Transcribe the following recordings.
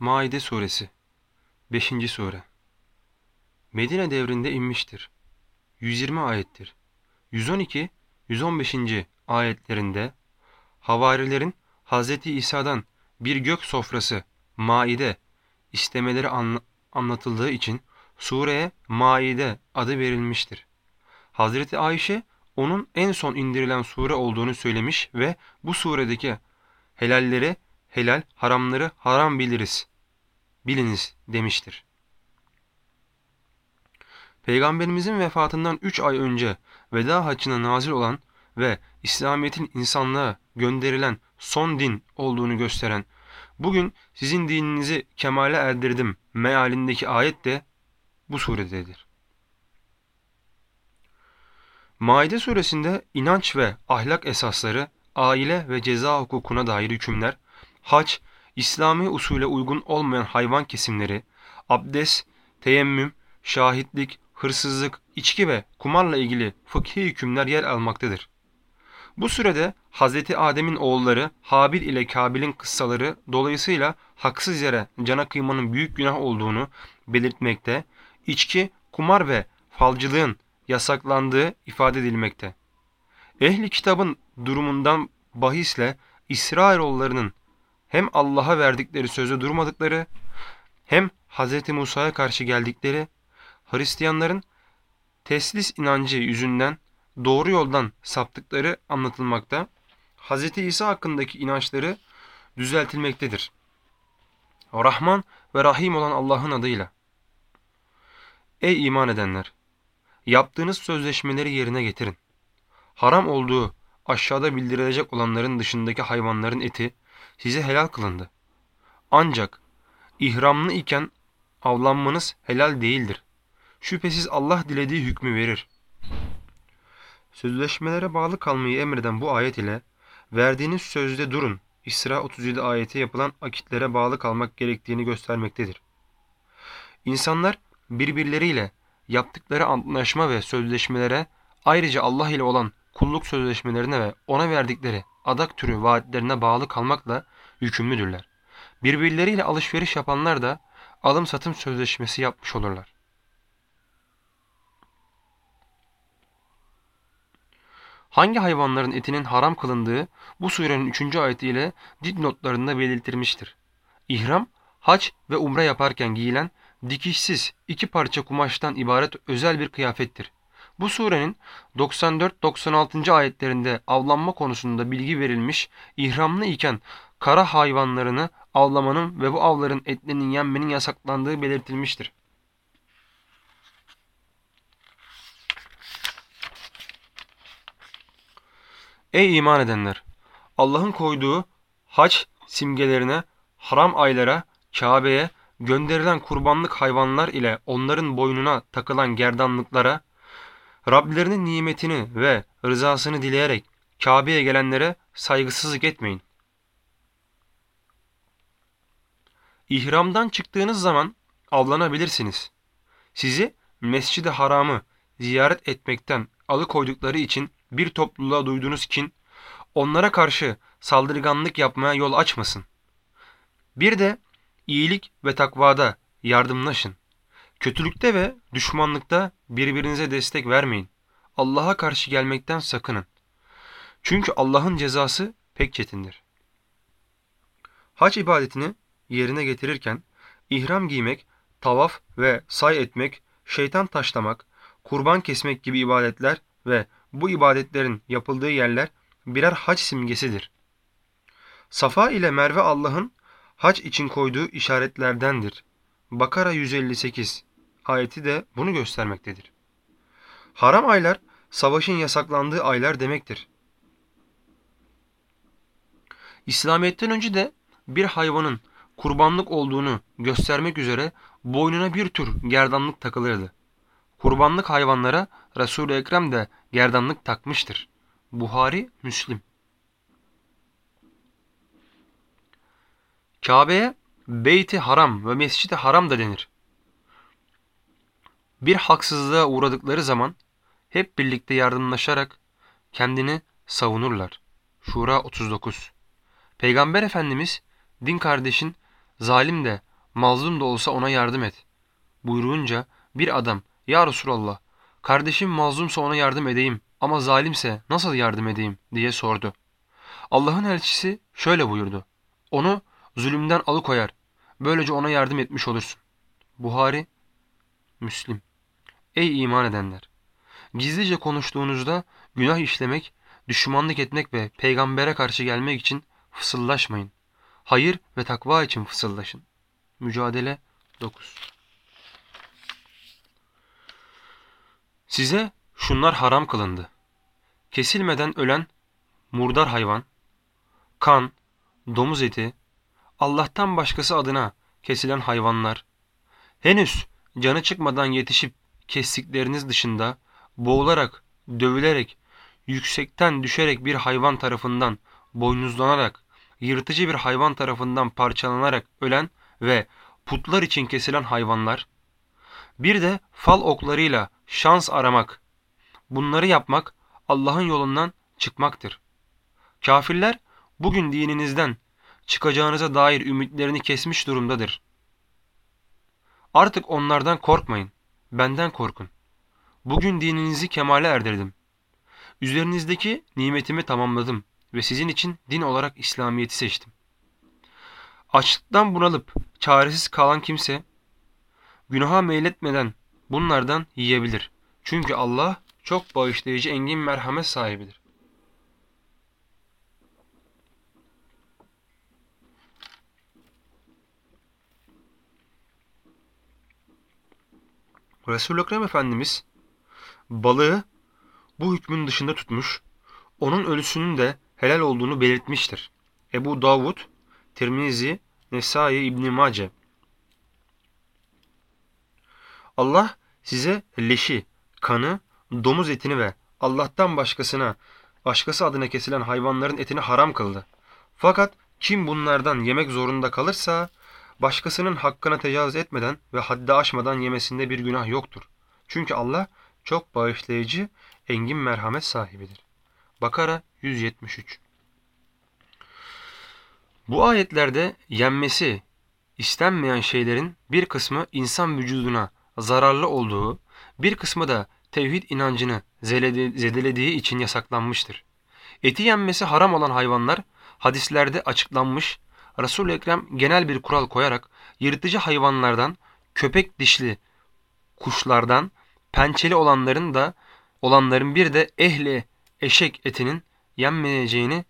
Maide Suresi 5. Sure Medine devrinde inmiştir. 120 ayettir. 112-115. ayetlerinde havarilerin Hz. İsa'dan bir gök sofrası, maide istemeleri anla anlatıldığı için sureye Maide adı verilmiştir. Hazreti Ayşe onun en son indirilen sure olduğunu söylemiş ve bu suredeki helalleri helal, haramları haram biliriz. Biliniz demiştir. Peygamberimizin vefatından 3 ay önce veda haccına nazil olan ve İslamiyet'in insanlığa gönderilen son din olduğunu gösteren bugün sizin dininizi kemale erdirdim mealindeki ayet de bu surededir. Maide suresinde inanç ve ahlak esasları, aile ve ceza hukukuna dair hükümler, hac, İslami usule uygun olmayan hayvan kesimleri, abdest, teyemmüm, şahitlik, hırsızlık, içki ve kumarla ilgili fıkhi hükümler yer almaktadır. Bu sürede Hz. Adem'in oğulları Habil ile Kabil'in kıssaları dolayısıyla haksız yere cana kıymanın büyük günah olduğunu belirtmekte, içki, kumar ve falcılığın yasaklandığı ifade edilmekte. Ehli kitabın durumundan bahisle İsrailoğullarının hem Allah'a verdikleri sözde durmadıkları hem Hz. Musa'ya karşı geldikleri Hristiyanların teslis inancı yüzünden doğru yoldan saptıkları anlatılmakta. Hz. İsa hakkındaki inançları düzeltilmektedir. Rahman ve Rahim olan Allah'ın adıyla. Ey iman edenler! Yaptığınız sözleşmeleri yerine getirin. Haram olduğu aşağıda bildirilecek olanların dışındaki hayvanların eti size helal kılındı. Ancak ihramlı iken avlanmanız helal değildir. Şüphesiz Allah dilediği hükmü verir. Sözleşmelere bağlı kalmayı emreden bu ayet ile verdiğiniz sözde durun İsra 37 ayeti yapılan akitlere bağlı kalmak gerektiğini göstermektedir. İnsanlar birbirleriyle yaptıkları anlaşma ve sözleşmelere ayrıca Allah ile olan kulluk sözleşmelerine ve ona verdikleri adak türü vaatlerine bağlı kalmakla yükümlüdürler. Birbirleriyle alışveriş yapanlar da alım satım sözleşmesi yapmış olurlar. Hangi hayvanların etinin haram kılındığı bu surenin 3. ayetiyle dipnotlarında belirtilmiştir. İhram, hac ve umre yaparken giyilen dikişsiz iki parça kumaştan ibaret özel bir kıyafettir. Bu surenin 94-96. ayetlerinde avlanma konusunda bilgi verilmiş, ihramlı iken kara hayvanlarını avlamanın ve bu avların etlerinin yenmenin yasaklandığı belirtilmiştir. Ey iman edenler! Allah'ın koyduğu hac simgelerine, haram aylara, Kabe'ye, gönderilen kurbanlık hayvanlar ile onların boynuna takılan gerdanlıklara, Rablerinin nimetini ve rızasını dileyerek Kabe'ye gelenlere saygısızlık etmeyin. İhramdan çıktığınız zaman avlanabilirsiniz. Sizi Mescid-i Haram'ı ziyaret etmekten alıkoydukları için bir topluluğa duyduğunuz kin, onlara karşı saldırganlık yapmaya yol açmasın. Bir de iyilik ve takvada yardımlaşın. Kötülükte ve düşmanlıkta birbirinize destek vermeyin. Allah'a karşı gelmekten sakının. Çünkü Allah'ın cezası pek çetindir. Hac ibadetini yerine getirirken ihram giymek, tavaf ve say etmek, şeytan taşlamak, kurban kesmek gibi ibadetler ve bu ibadetlerin yapıldığı yerler birer hac simgesidir. Safa ile Merve Allah'ın hac için koyduğu işaretlerdendir. Bakara 158 ayeti de bunu göstermektedir. Haram aylar savaşın yasaklandığı aylar demektir. İslamiyet'ten önce de bir hayvanın kurbanlık olduğunu göstermek üzere boynuna bir tür gerdanlık takılırdı. Kurbanlık hayvanlara Resul-i Ekrem de gerdanlık takmıştır. Buhari, Müslim. Kabe'ye Beyti Haram ve Mescid-i Haram da denir. Bir haksızlığa uğradıkları zaman hep birlikte yardımlaşarak kendini savunurlar. Şura 39 Peygamber Efendimiz din kardeşin zalim de mazlum da olsa ona yardım et. Buyurunca bir adam ya Resulallah kardeşim mazlumsa ona yardım edeyim ama zalimse nasıl yardım edeyim diye sordu. Allah'ın elçisi şöyle buyurdu. Onu zulümden alıkoyar. Böylece ona yardım etmiş olursun. Buhari, Müslim. Ey iman edenler! Gizlice konuştuğunuzda günah işlemek, düşmanlık etmek ve peygambere karşı gelmek için fısıldaşmayın. Hayır ve takva için fısıldaşın. Mücadele 9 Size şunlar haram kılındı. Kesilmeden ölen murdar hayvan, kan, domuz eti, Allah'tan başkası adına kesilen hayvanlar, henüz canı çıkmadan yetişip kestikleriniz dışında boğularak, dövülerek, yüksekten düşerek bir hayvan tarafından boynuzlanarak, yırtıcı bir hayvan tarafından parçalanarak ölen ve putlar için kesilen hayvanlar, bir de fal oklarıyla şans aramak, bunları yapmak Allah'ın yolundan çıkmaktır. Kafirler bugün dininizden çıkacağınıza dair ümitlerini kesmiş durumdadır. Artık onlardan korkmayın, benden korkun. Bugün dininizi kemale erdirdim. Üzerinizdeki nimetimi tamamladım ve sizin için din olarak İslamiyet'i seçtim. Açlıktan bunalıp çaresiz kalan kimse, günaha meyletmeden bunlardan yiyebilir. Çünkü Allah çok bağışlayıcı engin merhamet sahibidir. Resul-i Ekrem Efendimiz balığı bu hükmün dışında tutmuş, onun ölüsünün de helal olduğunu belirtmiştir. Ebu Davud, Tirmizi, Nesai İbn Mace. Allah size leşi, kanı, domuz etini ve Allah'tan başkasına, başkası adına kesilen hayvanların etini haram kıldı. Fakat kim bunlardan yemek zorunda kalırsa başkasının hakkına tecavüz etmeden ve haddi aşmadan yemesinde bir günah yoktur. Çünkü Allah çok bağışlayıcı, engin merhamet sahibidir. Bakara 173 Bu ayetlerde yenmesi istenmeyen şeylerin bir kısmı insan vücuduna zararlı olduğu, bir kısmı da tevhid inancını zedelediği için yasaklanmıştır. Eti yenmesi haram olan hayvanlar hadislerde açıklanmış, Resul-i Ekrem genel bir kural koyarak yırtıcı hayvanlardan, köpek dişli kuşlardan, pençeli olanların da olanların bir de ehli eşek etinin yenmeyeceğini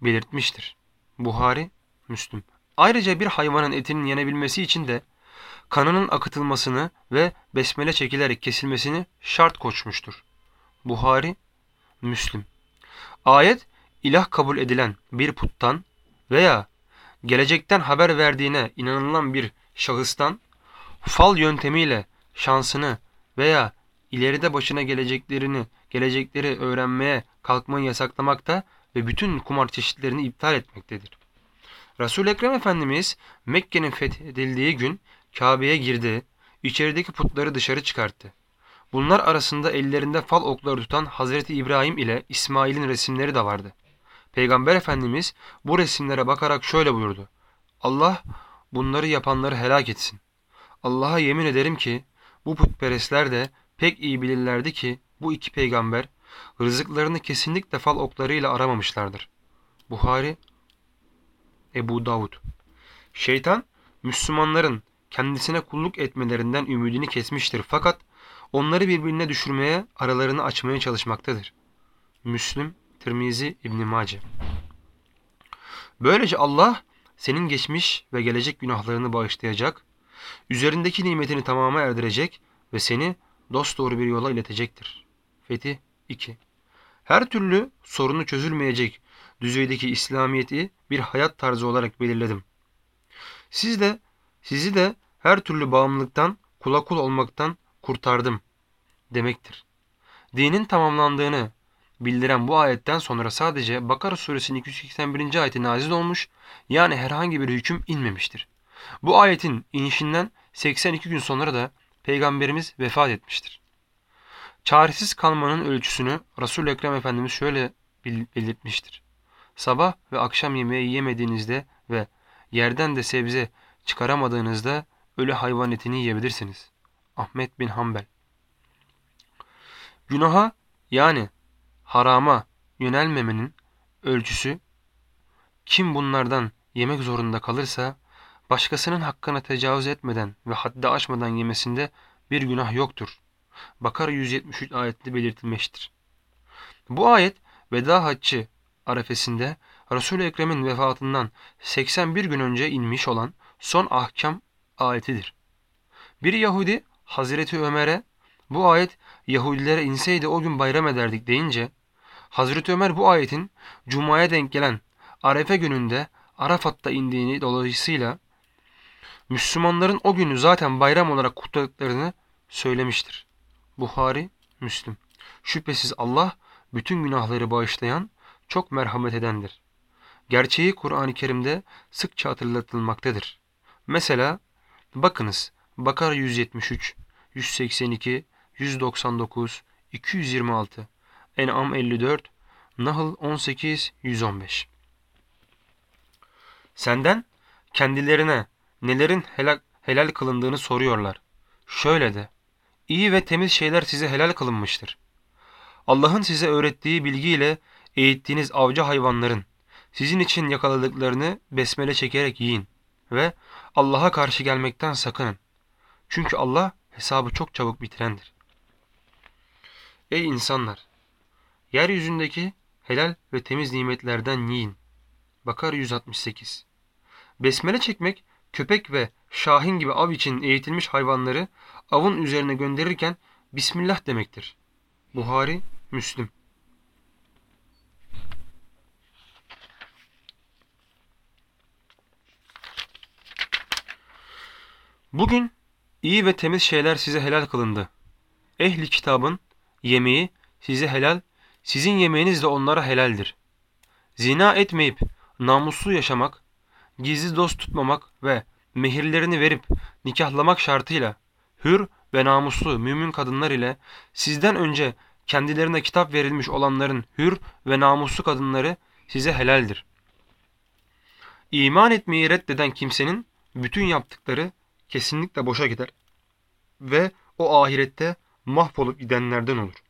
belirtmiştir. Buhari, Müslüm. Ayrıca bir hayvanın etinin yenebilmesi için de kanının akıtılmasını ve besmele çekilerek kesilmesini şart koşmuştur. Buhari, Müslim. Ayet, ilah kabul edilen bir puttan veya gelecekten haber verdiğine inanılan bir şahıstan fal yöntemiyle şansını veya ileride başına geleceklerini, gelecekleri öğrenmeye kalkmayı yasaklamakta ve bütün kumar çeşitlerini iptal etmektedir. Resul-i Ekrem Efendimiz Mekke'nin fethedildiği gün Kabe'ye girdi, içerideki putları dışarı çıkarttı. Bunlar arasında ellerinde fal okları tutan Hazreti İbrahim ile İsmail'in resimleri de vardı. Peygamber Efendimiz bu resimlere bakarak şöyle buyurdu. Allah bunları yapanları helak etsin. Allah'a yemin ederim ki bu putperestler de pek iyi bilirlerdi ki bu iki peygamber rızıklarını kesinlikle fal oklarıyla aramamışlardır. Buhari Ebu Davud Şeytan Müslümanların kendisine kulluk etmelerinden ümidini kesmiştir fakat onları birbirine düşürmeye, aralarını açmaya çalışmaktadır. Müslüm, Tirmizi, İbn Mace. Böylece Allah senin geçmiş ve gelecek günahlarını bağışlayacak, üzerindeki nimetini tamama erdirecek ve seni dosdoğru bir yola iletecektir. Fethi 2 Her türlü sorunu çözülmeyecek düzeydeki İslamiyet'i bir hayat tarzı olarak belirledim. Siz de, sizi de her türlü bağımlılıktan, kula kul olmaktan kurtardım demektir. Dinin tamamlandığını bildiren bu ayetten sonra sadece Bakara suresinin 281. ayeti nazil olmuş yani herhangi bir hüküm inmemiştir. Bu ayetin inişinden 82 gün sonra da Peygamberimiz vefat etmiştir. Çaresiz kalmanın ölçüsünü Resul-i Ekrem Efendimiz şöyle belirtmiştir. Sabah ve akşam yemeği yemediğinizde ve yerden de sebze çıkaramadığınızda ölü hayvan etini yiyebilirsiniz. Ahmet bin Hanbel Günaha yani harama yönelmemenin ölçüsü kim bunlardan yemek zorunda kalırsa başkasının hakkına tecavüz etmeden ve haddi aşmadan yemesinde bir günah yoktur. Bakara 173 ayette belirtilmiştir. Bu ayet veda haccı arefesinde Resul-i Ekrem'in vefatından 81 gün önce inmiş olan son ahkam ayetidir. Bir Yahudi Hazreti Ömer'e bu ayet Yahudilere inseydi o gün bayram ederdik deyince Hazreti Ömer bu ayetin Cuma'ya denk gelen Arefe gününde Arafat'ta indiğini dolayısıyla Müslümanların o günü zaten bayram olarak kutladıklarını söylemiştir. Buhari, Müslüm. Şüphesiz Allah bütün günahları bağışlayan, çok merhamet edendir. Gerçeği Kur'an-ı Kerim'de sıkça hatırlatılmaktadır. Mesela bakınız Bakara 173, 182, 199, 226, En'am 54, Nahl 18, 115. Senden kendilerine nelerin helal, helal kılındığını soruyorlar. Şöyle de, iyi ve temiz şeyler size helal kılınmıştır. Allah'ın size öğrettiği bilgiyle eğittiğiniz avcı hayvanların sizin için yakaladıklarını besmele çekerek yiyin ve Allah'a karşı gelmekten sakının. Çünkü Allah hesabı çok çabuk bitirendir. Ey insanlar! Yeryüzündeki helal ve temiz nimetlerden yiyin. Bakar 168 Besmele çekmek, köpek ve şahin gibi av için eğitilmiş hayvanları avın üzerine gönderirken Bismillah demektir. Buhari, Müslüm Bugün iyi ve temiz şeyler size helal kılındı. Ehli kitabın yemeği size helal, sizin yemeğiniz de onlara helaldir. Zina etmeyip namuslu yaşamak, gizli dost tutmamak ve mehirlerini verip nikahlamak şartıyla hür ve namuslu mümin kadınlar ile sizden önce kendilerine kitap verilmiş olanların hür ve namuslu kadınları size helaldir. İman etmeyi reddeden kimsenin bütün yaptıkları kesinlikle boşa gider ve o ahirette mahvolup gidenlerden olur.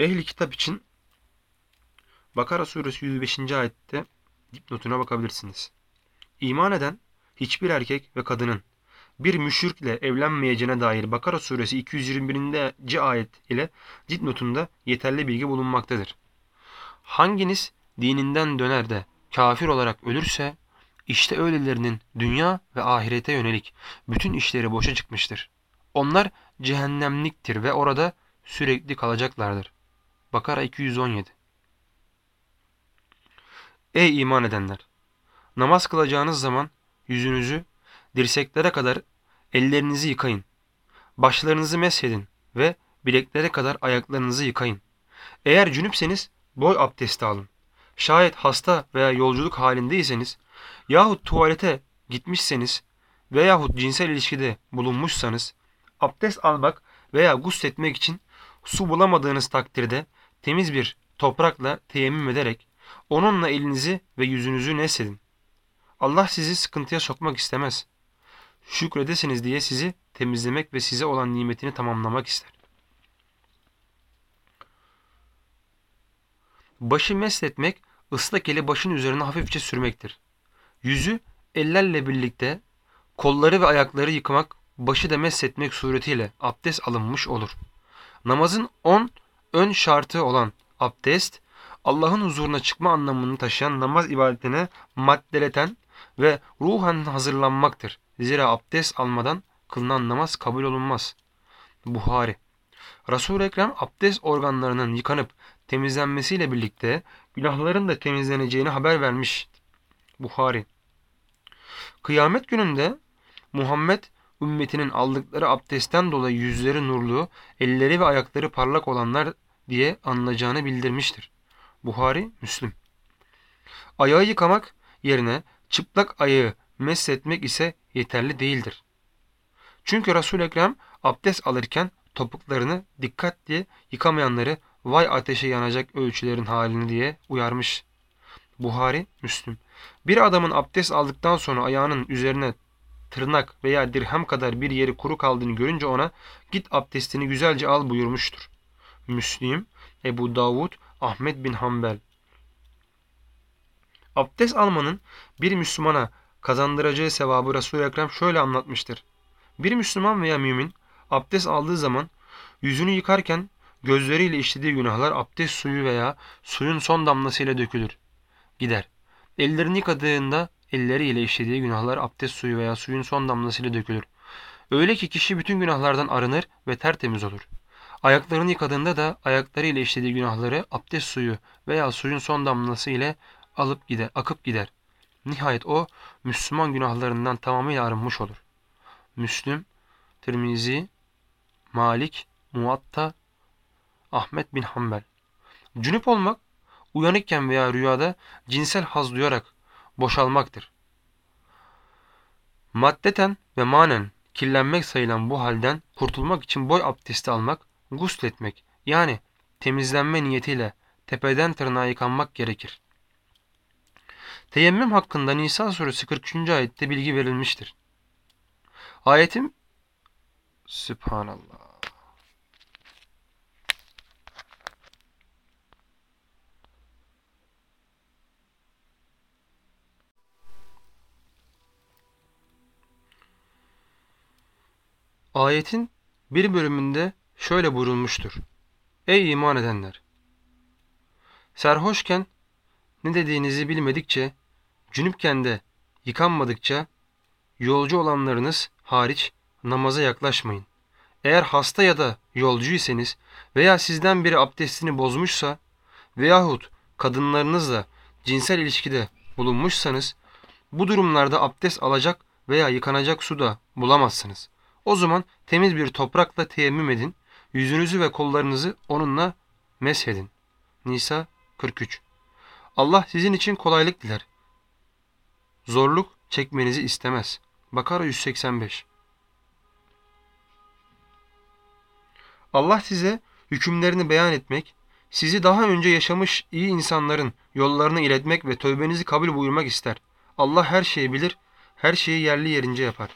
Ehli kitap için Bakara suresi 105. ayette dipnotuna bakabilirsiniz. İman eden hiçbir erkek ve kadının bir müşrikle evlenmeyeceğine dair Bakara suresi 221. ayet ile dipnotunda yeterli bilgi bulunmaktadır. Hanginiz dininden döner de kafir olarak ölürse işte öylelerinin dünya ve ahirete yönelik bütün işleri boşa çıkmıştır. Onlar cehennemliktir ve orada sürekli kalacaklardır. Bakara 217 Ey iman edenler! Namaz kılacağınız zaman yüzünüzü dirseklere kadar ellerinizi yıkayın. Başlarınızı meshedin ve bileklere kadar ayaklarınızı yıkayın. Eğer cünüpseniz boy abdesti alın. Şayet hasta veya yolculuk halindeyseniz yahut tuvalete gitmişseniz veyahut cinsel ilişkide bulunmuşsanız abdest almak veya gusletmek için su bulamadığınız takdirde temiz bir toprakla teyemmüm ederek onunla elinizi ve yüzünüzü nesedin. Allah sizi sıkıntıya sokmak istemez. Şükredesiniz diye sizi temizlemek ve size olan nimetini tamamlamak ister. Başı mesletmek ıslak eli başın üzerine hafifçe sürmektir. Yüzü ellerle birlikte kolları ve ayakları yıkamak, başı da mesletmek suretiyle abdest alınmış olur. Namazın on ön şartı olan abdest, Allah'ın huzuruna çıkma anlamını taşıyan namaz ibadetine maddeleten ve ruhen hazırlanmaktır. Zira abdest almadan kılınan namaz kabul olunmaz. Buhari Resul-i Ekrem abdest organlarının yıkanıp temizlenmesiyle birlikte günahların da temizleneceğini haber vermiş. Buhari Kıyamet gününde Muhammed ümmetinin aldıkları abdestten dolayı yüzleri nurlu, elleri ve ayakları parlak olanlar diye anılacağını bildirmiştir. Buhari, Müslüm. Ayağı yıkamak yerine çıplak ayağı mesletmek ise yeterli değildir. Çünkü Resul-i Ekrem abdest alırken topuklarını dikkatli yıkamayanları vay ateşe yanacak ölçülerin halini diye uyarmış. Buhari, Müslüm. Bir adamın abdest aldıktan sonra ayağının üzerine tırnak veya dirhem kadar bir yeri kuru kaldığını görünce ona git abdestini güzelce al buyurmuştur. Müslim, Ebu Davud, Ahmet bin Hanbel. Abdest almanın bir Müslümana kazandıracağı sevabı Resul-i Ekrem şöyle anlatmıştır. Bir Müslüman veya mümin abdest aldığı zaman yüzünü yıkarken gözleriyle işlediği günahlar abdest suyu veya suyun son damlasıyla dökülür. Gider. Ellerini yıkadığında elleriyle işlediği günahlar abdest suyu veya suyun son damlasıyla dökülür. Öyle ki kişi bütün günahlardan arınır ve tertemiz olur. Ayaklarını yıkadığında da ayaklarıyla işlediği günahları abdest suyu veya suyun son damlası ile alıp gider, akıp gider. Nihayet o Müslüman günahlarından tamamıyla arınmış olur. Müslüm, Tirmizi, Malik, Muatta, Ahmet bin Hanbel. Cünüp olmak, uyanıkken veya rüyada cinsel haz duyarak boşalmaktır. Maddeten ve manen kirlenmek sayılan bu halden kurtulmak için boy abdesti almak, gusletmek yani temizlenme niyetiyle tepeden tırnağa yıkanmak gerekir. Teyemmüm hakkında Nisa suresi 43. ayette bilgi verilmiştir. Ayetim Sübhanallah. Ayetin bir bölümünde şöyle buyurulmuştur. Ey iman edenler! Serhoşken ne dediğinizi bilmedikçe, cünüpken de yıkanmadıkça, yolcu olanlarınız hariç namaza yaklaşmayın. Eğer hasta ya da yolcuysanız veya sizden biri abdestini bozmuşsa veyahut kadınlarınızla cinsel ilişkide bulunmuşsanız bu durumlarda abdest alacak veya yıkanacak su da bulamazsınız. O zaman temiz bir toprakla teyemmüm edin, yüzünüzü ve kollarınızı onunla meshedin. Nisa 43 Allah sizin için kolaylık diler. Zorluk çekmenizi istemez. Bakara 185 Allah size hükümlerini beyan etmek, sizi daha önce yaşamış iyi insanların yollarını iletmek ve tövbenizi kabul buyurmak ister. Allah her şeyi bilir, her şeyi yerli yerince yapar.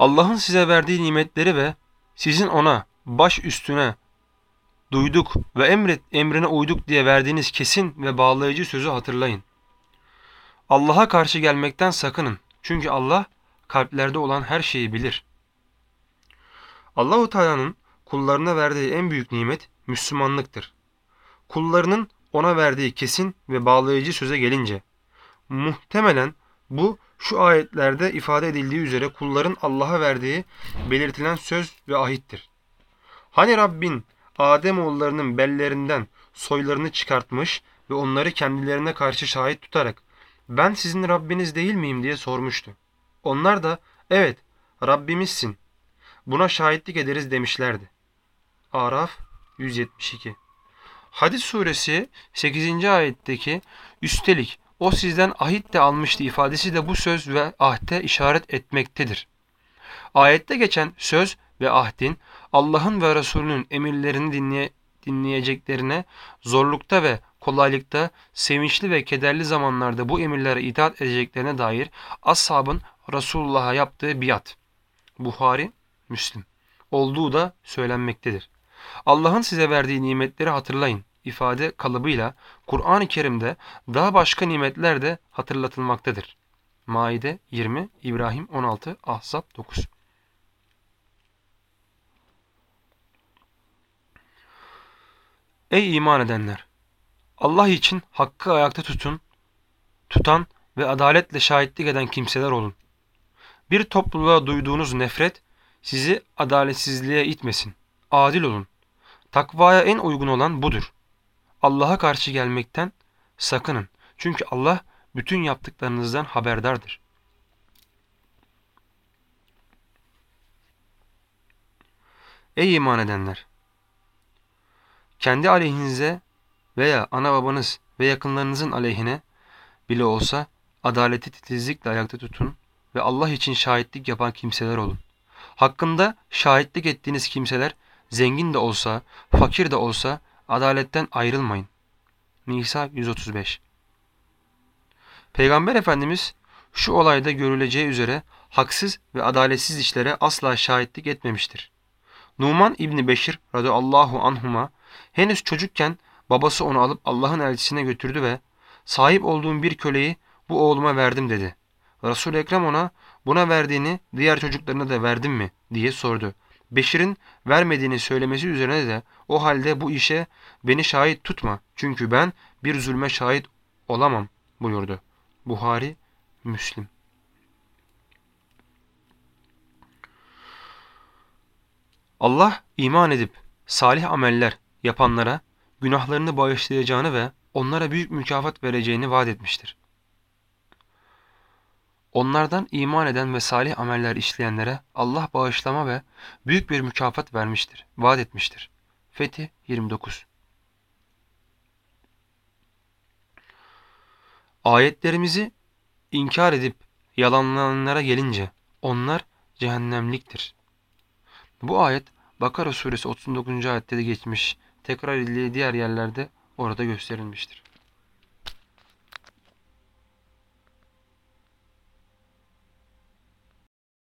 Allah'ın size verdiği nimetleri ve sizin ona baş üstüne duyduk ve emret, emrine uyduk diye verdiğiniz kesin ve bağlayıcı sözü hatırlayın. Allah'a karşı gelmekten sakının. Çünkü Allah kalplerde olan her şeyi bilir. Allahu Teala'nın kullarına verdiği en büyük nimet Müslümanlıktır. Kullarının ona verdiği kesin ve bağlayıcı söze gelince muhtemelen bu şu ayetlerde ifade edildiği üzere kulların Allah'a verdiği belirtilen söz ve ahittir. Hani Rabbin Adem oğullarının bellerinden soylarını çıkartmış ve onları kendilerine karşı şahit tutarak ben sizin Rabbiniz değil miyim diye sormuştu. Onlar da evet Rabbimizsin buna şahitlik ederiz demişlerdi. Araf 172 Hadis suresi 8. ayetteki üstelik o sizden ahit de almıştı ifadesi de bu söz ve ahde işaret etmektedir. Ayette geçen söz ve ahdin Allah'ın ve Resulünün emirlerini dinleye, dinleyeceklerine zorlukta ve kolaylıkta, sevinçli ve kederli zamanlarda bu emirlere itaat edeceklerine dair ashabın Resulullah'a yaptığı biat. Buhari, Müslim. Olduğu da söylenmektedir. Allah'ın size verdiği nimetleri hatırlayın ifade kalıbıyla Kur'an-ı Kerim'de daha başka nimetler de hatırlatılmaktadır. Maide 20, İbrahim 16, Ahzab 9. Ey iman edenler! Allah için hakkı ayakta tutun, tutan ve adaletle şahitlik eden kimseler olun. Bir topluluğa duyduğunuz nefret sizi adaletsizliğe itmesin. Adil olun. Takvaya en uygun olan budur. Allah'a karşı gelmekten sakının. Çünkü Allah bütün yaptıklarınızdan haberdardır. Ey iman edenler! Kendi aleyhinize veya ana babanız ve yakınlarınızın aleyhine bile olsa adaleti titizlikle ayakta tutun ve Allah için şahitlik yapan kimseler olun. Hakkında şahitlik ettiğiniz kimseler zengin de olsa, fakir de olsa adaletten ayrılmayın. Nisa 135 Peygamber Efendimiz şu olayda görüleceği üzere haksız ve adaletsiz işlere asla şahitlik etmemiştir. Numan İbni Beşir radıyallahu anhuma henüz çocukken babası onu alıp Allah'ın elçisine götürdü ve sahip olduğum bir köleyi bu oğluma verdim dedi. Resul-i Ekrem ona buna verdiğini diğer çocuklarına da verdin mi diye sordu. Beşir'in vermediğini söylemesi üzerine de o halde bu işe beni şahit tutma çünkü ben bir zulme şahit olamam buyurdu. Buhari, Müslim. Allah iman edip salih ameller yapanlara günahlarını bağışlayacağını ve onlara büyük mükafat vereceğini vaat etmiştir. Onlardan iman eden ve salih ameller işleyenlere Allah bağışlama ve büyük bir mükafat vermiştir, vaat etmiştir. Fetih 29 Ayetlerimizi inkar edip yalanlayanlara gelince onlar cehennemliktir. Bu ayet Bakara suresi 39. ayette de geçmiş, tekrar edildiği diğer yerlerde orada gösterilmiştir.